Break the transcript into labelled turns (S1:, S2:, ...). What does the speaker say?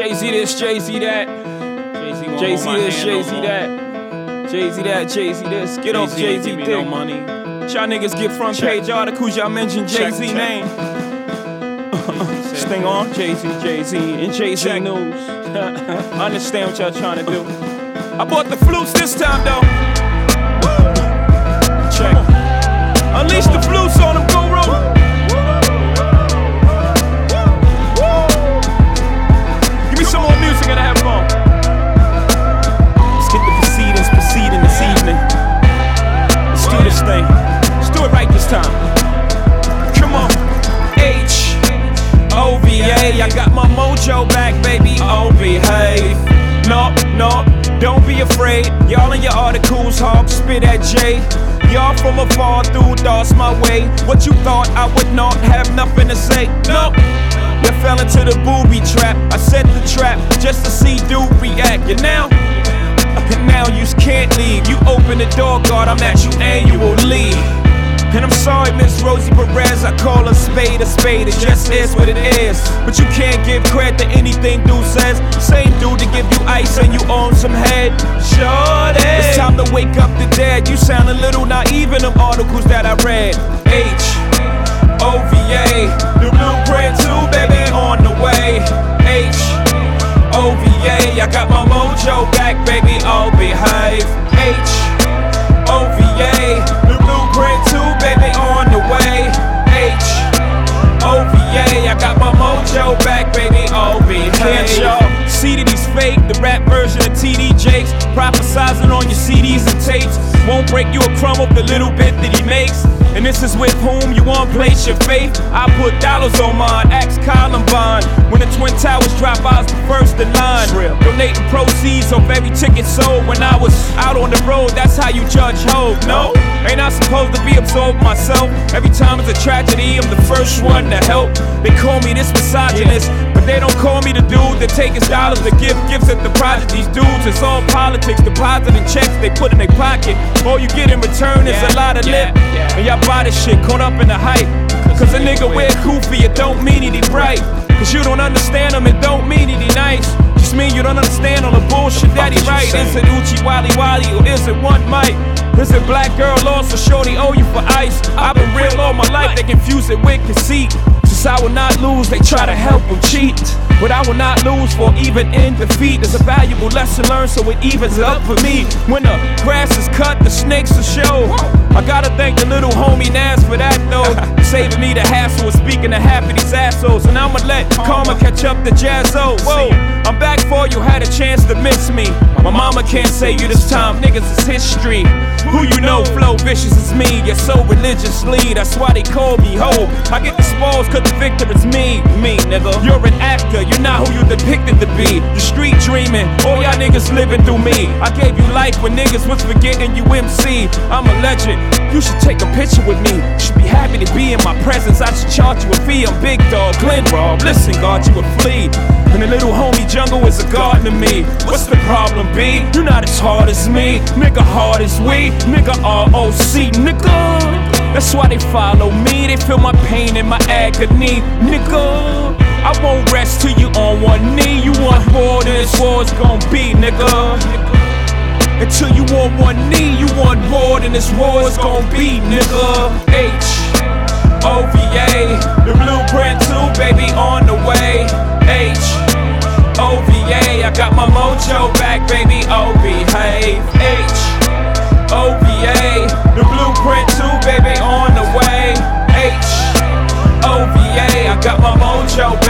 S1: Jay Z this, Jay Z that. Jay Z this, Jay Z that. Jay Z that, Jay Z this. Get off Jay Z dick.
S2: no money.
S1: Y'all niggas get front
S2: Check.
S1: page articles. Y'all mention Jay Z name. Sting on Jay Z, Jay Z, and Jay Z news. I understand what y'all trying to do. I bought the flutes this time though. Check. Unleash the flutes on them, got my mojo back, baby. Oh, behave. No, no, don't be afraid. Y'all in your articles, hog spit at J. Y'all from afar through thoughts my way. What you thought I would not have nothing to say? No. You fell into the booby trap. I set the trap just to see dude react. And now, now you can't leave. You open the door, God, I'm at you annually. And I'm sorry, Miss Rosie Perez, I call a spade a spade, it just is what it is. But you can't give credit to anything dude says. Same dude to give you ice and you own some head. Sure It's time to wake up the dead. You sound a little naive in them articles that I read. H O V A, the blueprint too, baby, on the way. H O V A, I got my mojo version of TD Jakes, prophesizing on your CDs and tapes. Won't break you a crumb of the little bit that he makes. And this is with whom you want place your faith. I put dollars on mine, ask Columbine. When the Twin Towers drop, I was the first in line. Donating proceeds of every ticket sold when I was out on the road. That's how you judge hope. No, ain't I supposed to be absorbed myself? Every time it's a tragedy, I'm the first one to help. They call me this misogynist, but they don't call me the dude that take his dollars to give gifts at the project. These dudes, it's all politics, depositing checks they put in their pocket. All you get in return is a lot of lip. And y'all buy this shit caught up in the hype. Cause a nigga wear goofy, it don't mean he bright. Cause you don't understand him, it don't mean he nice. Just mean you don't understand all the bullshit that he write. Is it Oochie Wally Wally or is it one mic? Is it black girl lost or shorty owe you for ice? I've been real all my life, they confuse it with conceit. I will not lose, they try to help them cheat. But I will not lose for even in defeat. There's a valuable lesson learned, so it evens it up for me. When the grass is cut, the snakes will show. I gotta thank the little homie Nas for that though. Saving me the hassle of speaking to half of these assholes. And I'ma let karma catch up to Jaz-O. Whoa, I'm back for you, had a chance to miss me. My mama can't say you this time, niggas is history. Who you know, flow vicious is me. You're so religiously, that's why they call me ho. I get the spoils cause the victor is me, me nigga. You're an actor, you're not who you depicted to be. You street dreaming, all y'all niggas living through me. I gave you life when niggas was forgetting you MC. I'm a legend, you should take a picture with me. Should be happy to be in my presence. I should charge you a fee. I'm big dog, Glenn Rob. Listen, God, you would flee. And the little homie jungle is a garden to me. What's the problem, B? You're not as hard as me. Nigga, hard as we. Nigga, ROC. Nigga. That's why they follow me. They feel my pain and my agony. Nigga. I won't rest till you on one knee. You want more than this war's gonna be, nigga. Until you on one knee, you want more than this war's gonna be, nigga. H mojo back, baby. Oh, behave. H O V A, the blueprint too, baby, on the way. H O V A, I got my mojo baby.